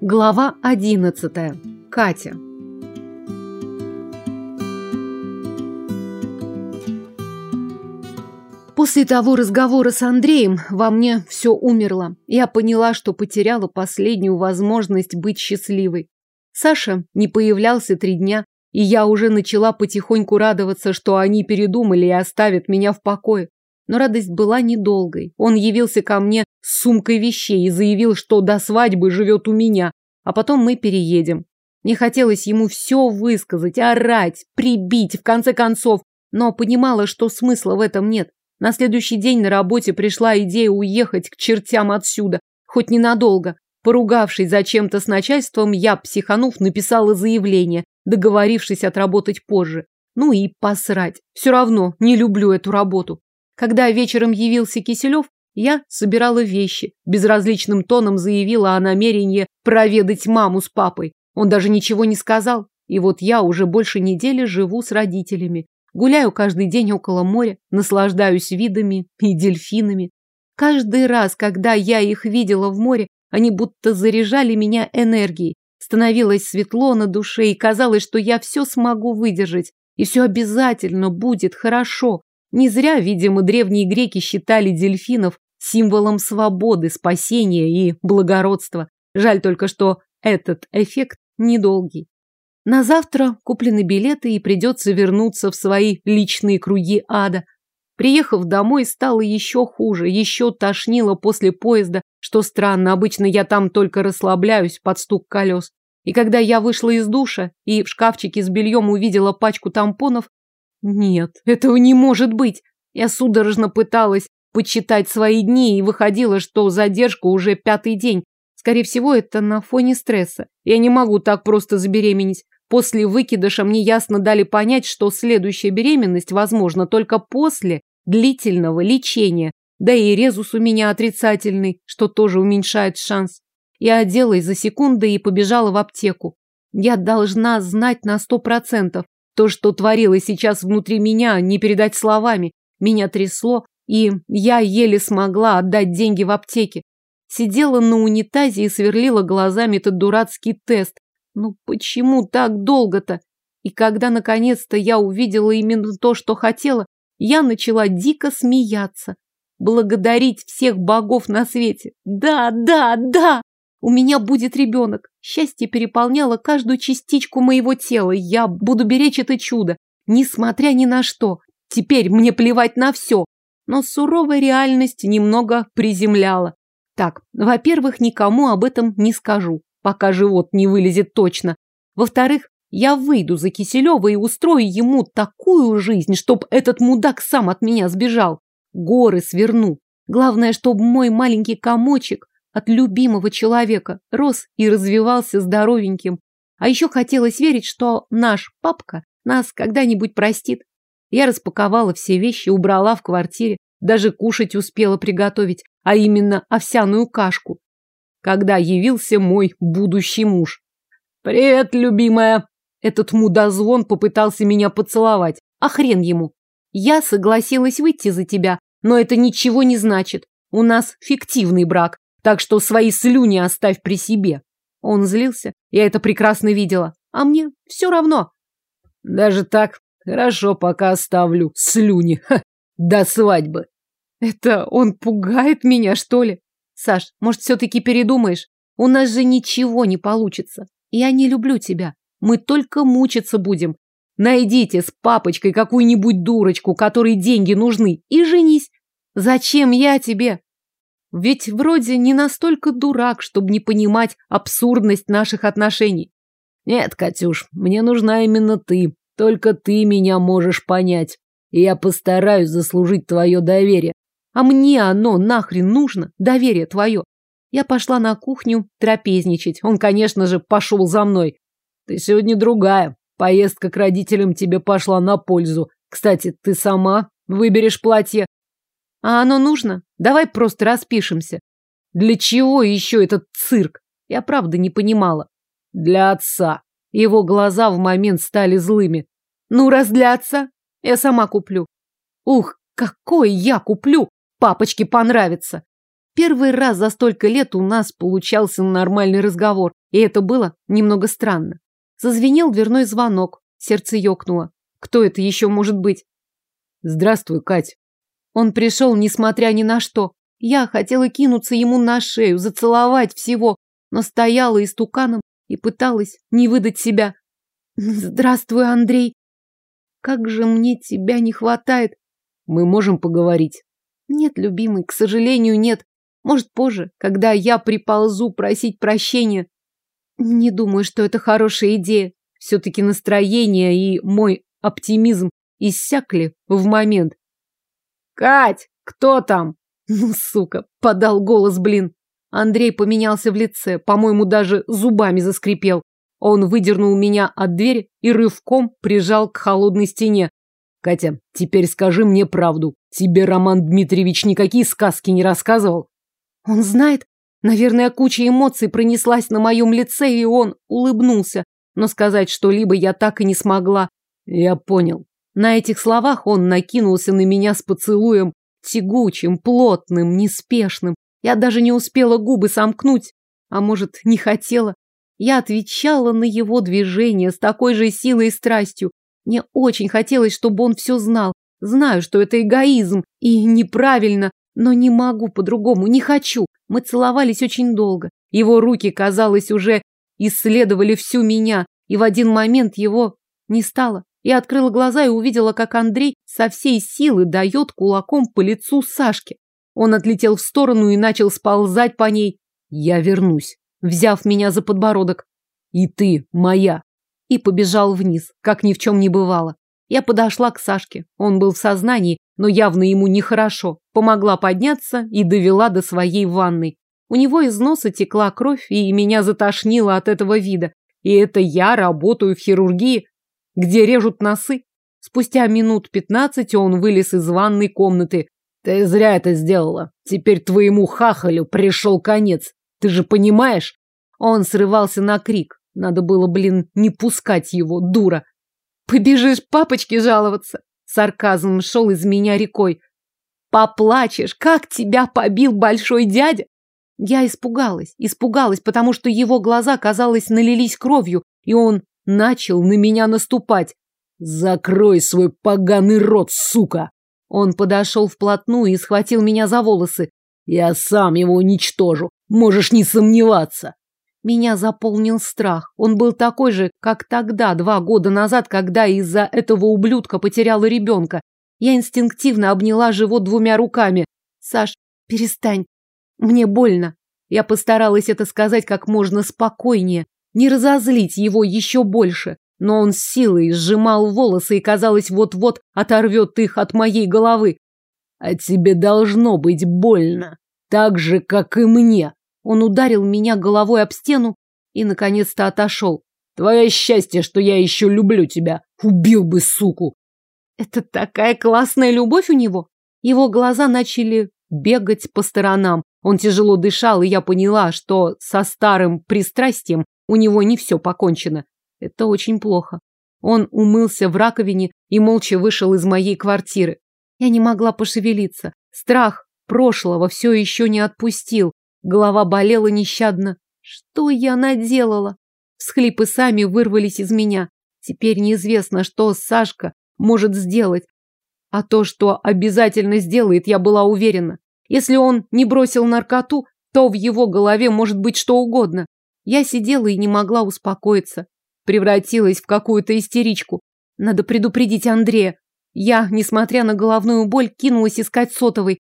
Глава одиннадцатая. Катя. После того разговора с Андреем во мне все умерло. Я поняла, что потеряла последнюю возможность быть счастливой. Саша не появлялся три дня, и я уже начала потихоньку радоваться, что они передумали и оставят меня в покое. Но радость была недолгой. Он явился ко мне с сумкой вещей и заявил, что до свадьбы живет у меня, а потом мы переедем. Мне хотелось ему все высказать, орать, прибить, в конце концов, но понимала, что смысла в этом нет. На следующий день на работе пришла идея уехать к чертям отсюда, хоть ненадолго. Поругавшись зачем-то с начальством, я, психанув, написала заявление, договорившись отработать позже. Ну и посрать. Все равно не люблю эту работу. Когда вечером явился Киселев, я собирала вещи, безразличным тоном заявила о намерении проведать маму с папой. Он даже ничего не сказал. И вот я уже больше недели живу с родителями. Гуляю каждый день около моря, наслаждаюсь видами и дельфинами. Каждый раз, когда я их видела в море, они будто заряжали меня энергией. Становилось светло на душе, и казалось, что я все смогу выдержать, и все обязательно будет хорошо. Не зря, видимо, древние греки считали дельфинов символом свободы, спасения и благородства. Жаль только, что этот эффект недолгий. На завтра куплены билеты и придется вернуться в свои личные круги ада. Приехав домой, стало еще хуже, еще тошнило после поезда, что странно, обычно я там только расслабляюсь под стук колес. И когда я вышла из душа и в шкафчике с бельем увидела пачку тампонов, нет, этого не может быть. Я судорожно пыталась почитать свои дни и выходило, что задержка уже пятый день. Скорее всего, это на фоне стресса. Я не могу так просто забеременеть. После выкидыша мне ясно дали понять, что следующая беременность возможна только после длительного лечения. Да и резус у меня отрицательный, что тоже уменьшает шанс. Я оделась за секунды и побежала в аптеку. Я должна знать на сто процентов. То, что творилось сейчас внутри меня, не передать словами. Меня трясло, и я еле смогла отдать деньги в аптеке. Сидела на унитазе и сверлила глазами этот дурацкий тест. Ну почему так долго-то? И когда наконец-то я увидела именно то, что хотела, я начала дико смеяться. Благодарить всех богов на свете. Да, да, да! У меня будет ребенок. Счастье переполняло каждую частичку моего тела. Я буду беречь это чудо, несмотря ни на что. Теперь мне плевать на все но суровая реальность немного приземляла. Так, во-первых, никому об этом не скажу, пока живот не вылезет точно. Во-вторых, я выйду за Киселева и устрою ему такую жизнь, чтоб этот мудак сам от меня сбежал. Горы сверну. Главное, чтобы мой маленький комочек от любимого человека рос и развивался здоровеньким. А еще хотелось верить, что наш папка нас когда-нибудь простит. Я распаковала все вещи, убрала в квартире, даже кушать успела приготовить, а именно овсяную кашку. Когда явился мой будущий муж. «Привет, любимая!» Этот мудозвон попытался меня поцеловать. А хрен ему. Я согласилась выйти за тебя, но это ничего не значит. У нас фиктивный брак, так что свои слюни оставь при себе. Он злился, я это прекрасно видела. А мне все равно. Даже так Хорошо, пока оставлю слюни. Ха, до свадьбы. Это он пугает меня, что ли? Саш, может, все-таки передумаешь? У нас же ничего не получится. Я не люблю тебя. Мы только мучиться будем. Найдите с папочкой какую-нибудь дурочку, которой деньги нужны, и женись. Зачем я тебе? Ведь вроде не настолько дурак, чтобы не понимать абсурдность наших отношений. Нет, Катюш, мне нужна именно ты. Только ты меня можешь понять, и я постараюсь заслужить твое доверие. А мне оно нахрен нужно, доверие твое. Я пошла на кухню трапезничать. Он, конечно же, пошел за мной. Ты сегодня другая. Поездка к родителям тебе пошла на пользу. Кстати, ты сама выберешь платье. А оно нужно? Давай просто распишемся. Для чего еще этот цирк? Я правда не понимала. Для отца. Его глаза в момент стали злыми. Ну, раз для отца, я сама куплю. Ух, какой я куплю! Папочке понравится. Первый раз за столько лет у нас получался нормальный разговор. И это было немного странно. Зазвенел дверной звонок. Сердце ёкнуло. Кто это еще может быть? Здравствуй, Кать. Он пришел, несмотря ни на что. Я хотела кинуться ему на шею, зацеловать всего, но стояла истуканом и пыталась не выдать себя. Здравствуй, Андрей. Как же мне тебя не хватает. Мы можем поговорить. Нет, любимый, к сожалению, нет. Может, позже, когда я приползу просить прощения. Не думаю, что это хорошая идея. Все-таки настроение и мой оптимизм иссякли в момент. «Кать, кто там?» Ну, сука, подал голос, блин. Андрей поменялся в лице, по-моему, даже зубами заскрипел. Он выдернул меня от двери и рывком прижал к холодной стене. Катя, теперь скажи мне правду. Тебе Роман Дмитриевич никакие сказки не рассказывал? Он знает. Наверное, куча эмоций пронеслась на моем лице, и он улыбнулся. Но сказать что-либо я так и не смогла. Я понял. На этих словах он накинулся на меня с поцелуем, тягучим, плотным, неспешным. Я даже не успела губы сомкнуть, а может, не хотела. Я отвечала на его движение с такой же силой и страстью. Мне очень хотелось, чтобы он все знал. Знаю, что это эгоизм и неправильно, но не могу по-другому, не хочу. Мы целовались очень долго. Его руки, казалось, уже исследовали всю меня, и в один момент его не стало. Я открыла глаза и увидела, как Андрей со всей силы дает кулаком по лицу Сашке. Он отлетел в сторону и начал сползать по ней. Я вернусь, взяв меня за подбородок. И ты моя. И побежал вниз, как ни в чем не бывало. Я подошла к Сашке. Он был в сознании, но явно ему нехорошо. Помогла подняться и довела до своей ванной. У него из носа текла кровь, и меня затошнило от этого вида. И это я работаю в хирургии, где режут носы. Спустя минут пятнадцать он вылез из ванной комнаты. Ты зря это сделала. Теперь твоему хахалю пришел конец. Ты же понимаешь? Он срывался на крик. Надо было, блин, не пускать его, дура. Побежишь папочке жаловаться. Сарказм шел из меня рекой. Поплачешь, как тебя побил большой дядя. Я испугалась, испугалась, потому что его глаза, казалось, налились кровью, и он начал на меня наступать. «Закрой свой поганый рот, сука!» Он подошел вплотную и схватил меня за волосы. «Я сам его уничтожу, можешь не сомневаться!» Меня заполнил страх. Он был такой же, как тогда, два года назад, когда из-за этого ублюдка потеряла ребенка. Я инстинктивно обняла живот двумя руками. «Саш, перестань. Мне больно». Я постаралась это сказать как можно спокойнее, не разозлить его еще больше. Но он силой сжимал волосы и, казалось, вот-вот оторвет их от моей головы. А тебе должно быть больно, так же, как и мне. Он ударил меня головой об стену и, наконец-то, отошел. Твое счастье, что я еще люблю тебя. Убил бы суку. Это такая классная любовь у него. Его глаза начали бегать по сторонам. Он тяжело дышал, и я поняла, что со старым пристрастием у него не все покончено. Это очень плохо. Он умылся в раковине и молча вышел из моей квартиры. Я не могла пошевелиться. Страх прошлого все еще не отпустил. Голова болела нещадно. Что я наделала? Всхлипы сами вырвались из меня. Теперь неизвестно, что Сашка может сделать. А то, что обязательно сделает, я была уверена. Если он не бросил наркоту, то в его голове может быть что угодно. Я сидела и не могла успокоиться превратилась в какую-то истеричку. Надо предупредить Андрея. Я, несмотря на головную боль, кинулась искать сотовый.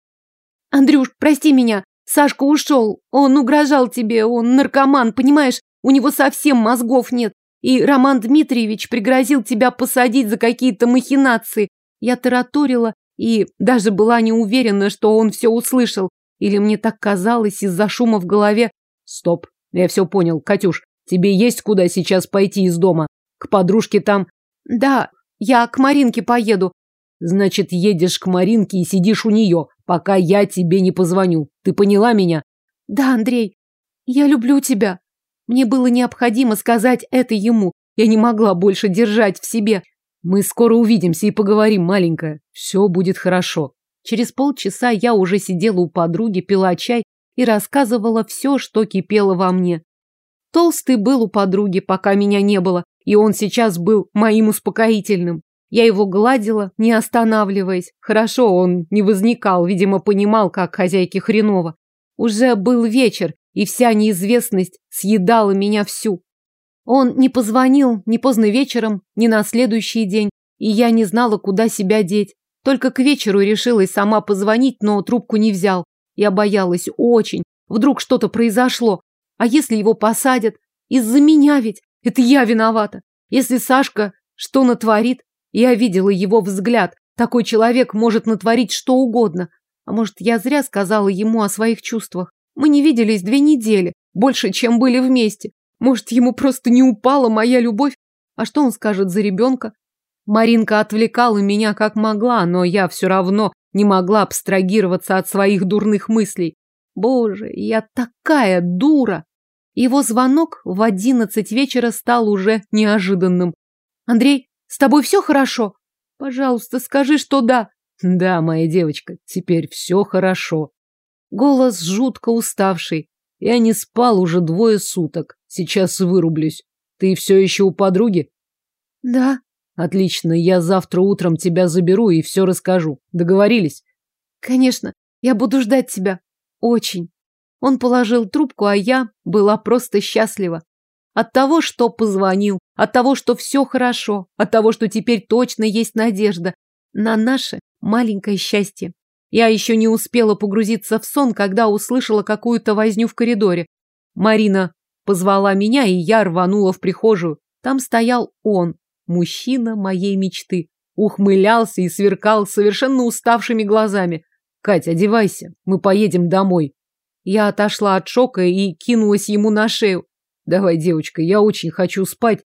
Андрюш, прости меня. Сашка ушел. Он угрожал тебе. Он наркоман, понимаешь? У него совсем мозгов нет. И Роман Дмитриевич пригрозил тебя посадить за какие-то махинации. Я тараторила и даже была не уверена, что он все услышал. Или мне так казалось из-за шума в голове. Стоп, я все понял, Катюш. Тебе есть куда сейчас пойти из дома? К подружке там? Да, я к Маринке поеду. Значит, едешь к Маринке и сидишь у нее, пока я тебе не позвоню. Ты поняла меня? Да, Андрей, я люблю тебя. Мне было необходимо сказать это ему. Я не могла больше держать в себе. Мы скоро увидимся и поговорим, маленькая. Все будет хорошо. Через полчаса я уже сидела у подруги, пила чай и рассказывала все, что кипело во мне. Толстый был у подруги, пока меня не было, и он сейчас был моим успокоительным. Я его гладила, не останавливаясь. Хорошо, он не возникал, видимо, понимал, как хозяйке хреново. Уже был вечер, и вся неизвестность съедала меня всю. Он не позвонил ни поздно вечером, ни на следующий день, и я не знала, куда себя деть. Только к вечеру решилась сама позвонить, но трубку не взял. Я боялась очень. Вдруг что-то произошло. А если его посадят? Из-за меня ведь. Это я виновата. Если Сашка что натворит, я видела его взгляд. Такой человек может натворить что угодно. А может, я зря сказала ему о своих чувствах. Мы не виделись две недели, больше, чем были вместе. Может, ему просто не упала моя любовь? А что он скажет за ребенка? Маринка отвлекала меня как могла, но я все равно не могла абстрагироваться от своих дурных мыслей. Боже, я такая дура! Его звонок в одиннадцать вечера стал уже неожиданным. Андрей, с тобой все хорошо? Пожалуйста, скажи, что да. Да, моя девочка, теперь все хорошо. Голос жутко уставший. Я не спал уже двое суток. Сейчас вырублюсь. Ты все еще у подруги? Да. Отлично, я завтра утром тебя заберу и все расскажу. Договорились? Конечно. Я буду ждать тебя. Очень. Он положил трубку, а я была просто счастлива. От того, что позвонил, от того, что все хорошо, от того, что теперь точно есть надежда на наше маленькое счастье. Я еще не успела погрузиться в сон, когда услышала какую-то возню в коридоре. Марина позвала меня, и я рванула в прихожую. Там стоял он, мужчина моей мечты. Ухмылялся и сверкал совершенно уставшими глазами. «Кать, одевайся, мы поедем домой». Я отошла от шока и кинулась ему на шею. Давай, девочка, я очень хочу спать,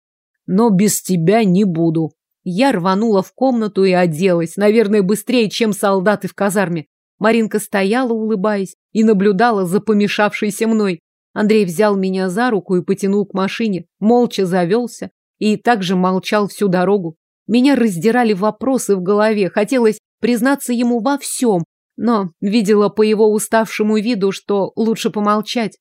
но без тебя не буду. Я рванула в комнату и оделась, наверное, быстрее, чем солдаты в казарме. Маринка стояла, улыбаясь, и наблюдала за помешавшейся мной. Андрей взял меня за руку и потянул к машине, молча завелся и также молчал всю дорогу. Меня раздирали вопросы в голове, хотелось признаться ему во всем, но видела по его уставшему виду, что лучше помолчать.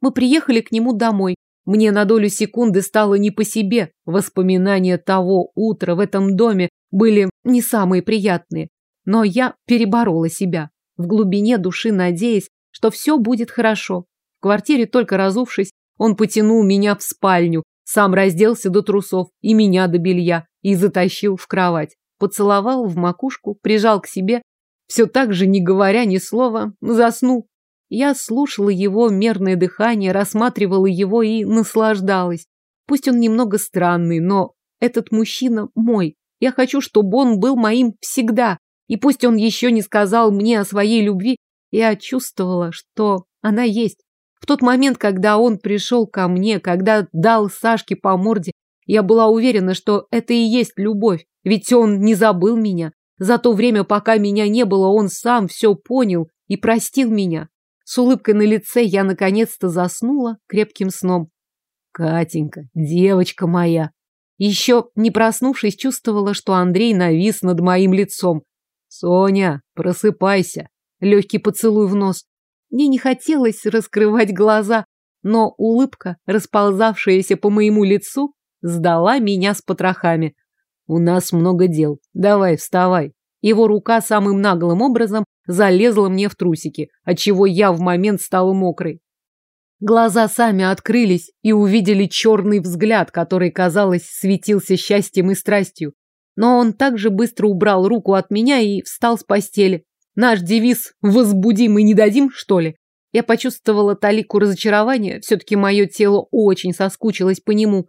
Мы приехали к нему домой, мне на долю секунды стало не по себе. Воспоминания того утра в этом доме были не самые приятные. Но я переборола себя, в глубине души надеясь, что все будет хорошо. В квартире, только разувшись, он потянул меня в спальню, сам разделся до трусов и меня до белья и затащил в кровать. Поцеловал в макушку, прижал к себе, все так же, не говоря ни слова, заснул. Я слушала его мерное дыхание, рассматривала его и наслаждалась. Пусть он немного странный, но этот мужчина мой. Я хочу, чтобы он был моим всегда. И пусть он еще не сказал мне о своей любви, я чувствовала, что она есть. В тот момент, когда он пришел ко мне, когда дал Сашке по морде, я была уверена, что это и есть любовь, ведь он не забыл меня. За то время, пока меня не было, он сам все понял и простил меня. С улыбкой на лице я наконец-то заснула крепким сном. Катенька, девочка моя. Еще не проснувшись, чувствовала, что Андрей навис над моим лицом. Соня, просыпайся. Легкий поцелуй в нос. Мне не хотелось раскрывать глаза, но улыбка, расползавшаяся по моему лицу, сдала меня с потрохами. У нас много дел. Давай, вставай. Его рука самым наглым образом залезла мне в трусики, отчего я в момент стала мокрой. Глаза сами открылись и увидели черный взгляд, который, казалось, светился счастьем и страстью. Но он также быстро убрал руку от меня и встал с постели. Наш девиз «возбудим и не дадим», что ли? Я почувствовала талику разочарования, все-таки мое тело очень соскучилось по нему.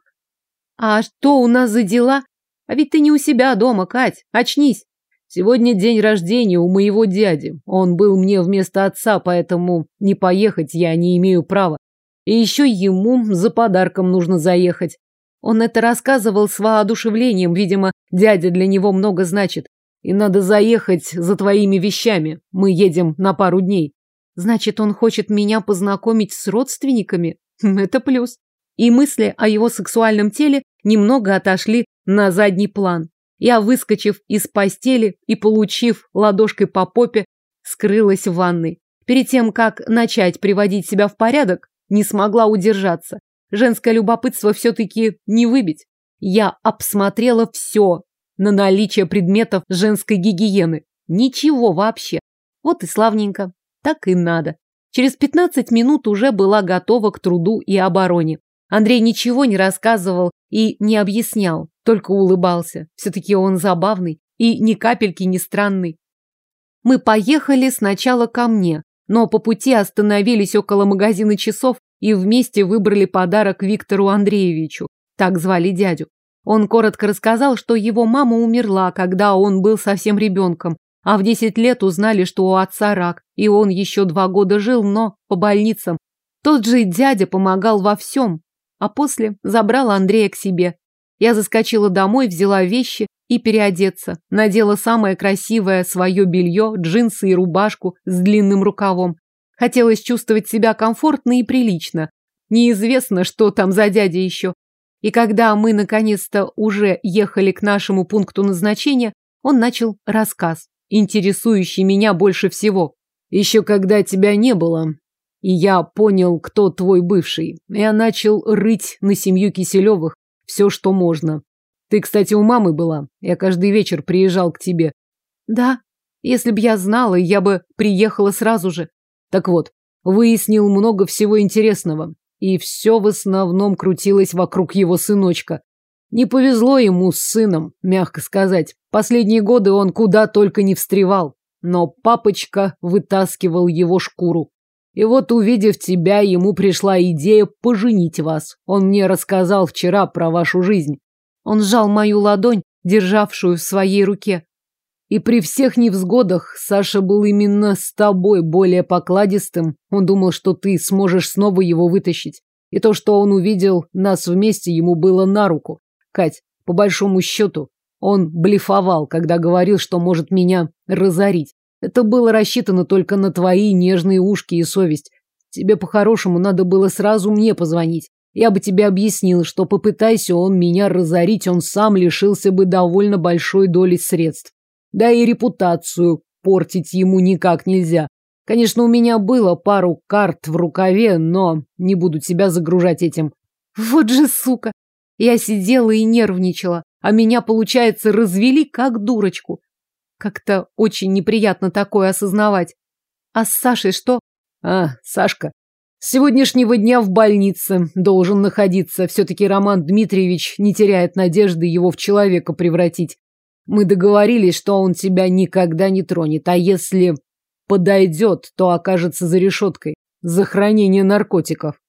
«А что у нас за дела? А ведь ты не у себя дома, Кать, очнись!» Сегодня день рождения у моего дяди. Он был мне вместо отца, поэтому не поехать я не имею права. И еще ему за подарком нужно заехать. Он это рассказывал с воодушевлением, видимо, дядя для него много значит. И надо заехать за твоими вещами. Мы едем на пару дней. Значит, он хочет меня познакомить с родственниками? Хм, это плюс. И мысли о его сексуальном теле немного отошли на задний план. Я, выскочив из постели и получив ладошкой по попе, скрылась в ванной. Перед тем, как начать приводить себя в порядок, не смогла удержаться. Женское любопытство все-таки не выбить. Я обсмотрела все на наличие предметов женской гигиены. Ничего вообще. Вот и славненько. Так и надо. Через 15 минут уже была готова к труду и обороне. Андрей ничего не рассказывал и не объяснял, только улыбался. Все-таки он забавный и ни капельки не странный. Мы поехали сначала ко мне, но по пути остановились около магазина часов и вместе выбрали подарок Виктору Андреевичу. Так звали дядю. Он коротко рассказал, что его мама умерла, когда он был совсем ребенком, а в 10 лет узнали, что у отца рак, и он еще два года жил, но по больницам. Тот же дядя помогал во всем, а после забрал Андрея к себе. Я заскочила домой, взяла вещи и переодеться. Надела самое красивое свое белье, джинсы и рубашку с длинным рукавом. Хотелось чувствовать себя комфортно и прилично. Неизвестно, что там за дядя еще. И когда мы наконец-то уже ехали к нашему пункту назначения, он начал рассказ интересующий меня больше всего. Еще когда тебя не было, и я понял, кто твой бывший, я начал рыть на семью Киселевых все, что можно. Ты, кстати, у мамы была. Я каждый вечер приезжал к тебе. Да, если б я знала, я бы приехала сразу же. Так вот, выяснил много всего интересного. И все в основном крутилось вокруг его сыночка. Не повезло ему с сыном, мягко сказать. Последние годы он куда только не встревал. Но папочка вытаскивал его шкуру. И вот, увидев тебя, ему пришла идея поженить вас. Он мне рассказал вчера про вашу жизнь. Он сжал мою ладонь, державшую в своей руке. И при всех невзгодах Саша был именно с тобой более покладистым. Он думал, что ты сможешь снова его вытащить. И то, что он увидел нас вместе, ему было на руку. Кать, по большому счету, он блефовал, когда говорил, что может меня разорить. Это было рассчитано только на твои нежные ушки и совесть. Тебе по-хорошему надо было сразу мне позвонить. Я бы тебе объяснил, что попытайся он меня разорить, он сам лишился бы довольно большой доли средств. Да и репутацию портить ему никак нельзя. Конечно, у меня было пару карт в рукаве, но не буду тебя загружать этим. Вот же сука! Я сидела и нервничала, а меня, получается, развели как дурочку. Как-то очень неприятно такое осознавать. А с Сашей что? А, Сашка. С сегодняшнего дня в больнице должен находиться. Все-таки Роман Дмитриевич не теряет надежды его в человека превратить. Мы договорились, что он тебя никогда не тронет, а если подойдет, то окажется за решеткой. За хранение наркотиков.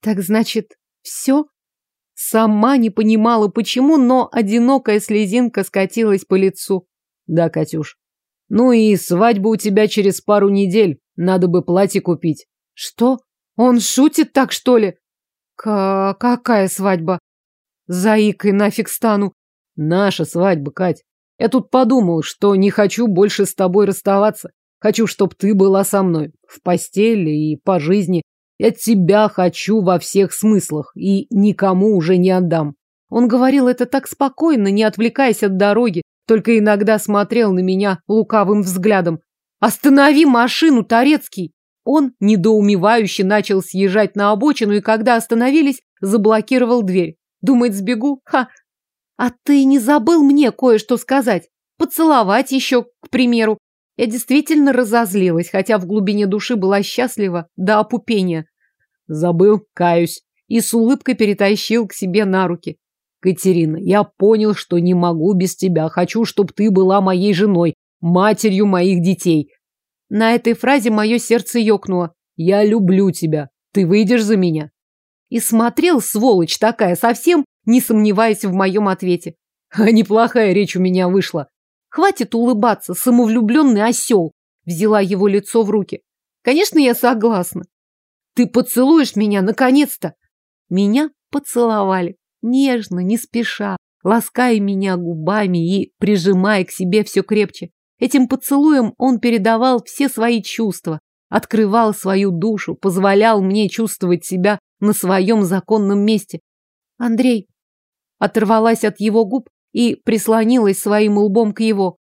Так значит, все? Сама не понимала, почему, но одинокая слезинка скатилась по лицу. Да, Катюш. Ну и свадьба у тебя через пару недель. Надо бы платье купить. Что? Он шутит так, что ли? К какая свадьба? Заикой нафиг стану. Наша свадьба, Кать. Я тут подумал, что не хочу больше с тобой расставаться. Хочу, чтобы ты была со мной. В постели и по жизни. Я тебя хочу во всех смыслах и никому уже не отдам. Он говорил это так спокойно, не отвлекаясь от дороги, только иногда смотрел на меня лукавым взглядом. «Останови машину, Торецкий!» Он недоумевающе начал съезжать на обочину, и когда остановились, заблокировал дверь. Думает, сбегу? Ха! А ты не забыл мне кое-что сказать? Поцеловать еще, к примеру. Я действительно разозлилась, хотя в глубине души была счастлива до опупения. Забыл, каюсь. И с улыбкой перетащил к себе на руки. Катерина, я понял, что не могу без тебя. Хочу, чтобы ты была моей женой, матерью моих детей. На этой фразе мое сердце ёкнуло. Я люблю тебя. Ты выйдешь за меня? И смотрел, сволочь такая, совсем не сомневаясь в моем ответе. А неплохая речь у меня вышла. Хватит улыбаться, самовлюбленный осел. Взяла его лицо в руки. Конечно, я согласна. Ты поцелуешь меня, наконец-то. Меня поцеловали. Нежно, не спеша, лаская меня губами и прижимая к себе все крепче. Этим поцелуем он передавал все свои чувства, открывал свою душу, позволял мне чувствовать себя на своем законном месте. Андрей оторвалась от его губ и прислонилась своим лбом к его.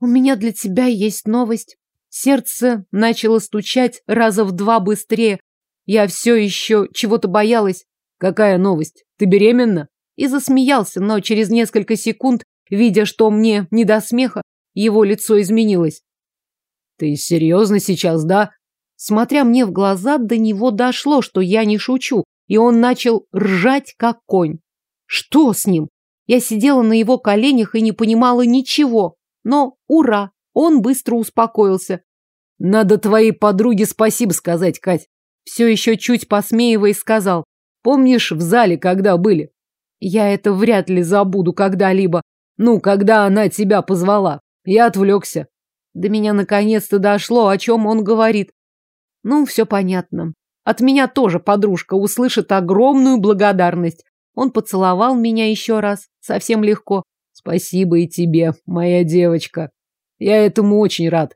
«У меня для тебя есть новость». Сердце начало стучать раза в два быстрее. Я все еще чего-то боялась. Какая новость? Ты беременна? И засмеялся, но через несколько секунд, видя, что мне не до смеха, его лицо изменилось. Ты серьезно сейчас, да? Смотря мне в глаза, до него дошло, что я не шучу, и он начал ржать, как конь. Что с ним? Я сидела на его коленях и не понимала ничего. Но, ура, он быстро успокоился. Надо твоей подруге спасибо сказать, Кать. Все еще чуть посмеиваясь сказал. Помнишь, в зале, когда были? Я это вряд ли забуду когда-либо. Ну, когда она тебя позвала. Я отвлекся. До меня наконец-то дошло, о чем он говорит. Ну, все понятно. От меня тоже подружка услышит огромную благодарность. Он поцеловал меня еще раз, совсем легко. Спасибо и тебе, моя девочка. Я этому очень рад.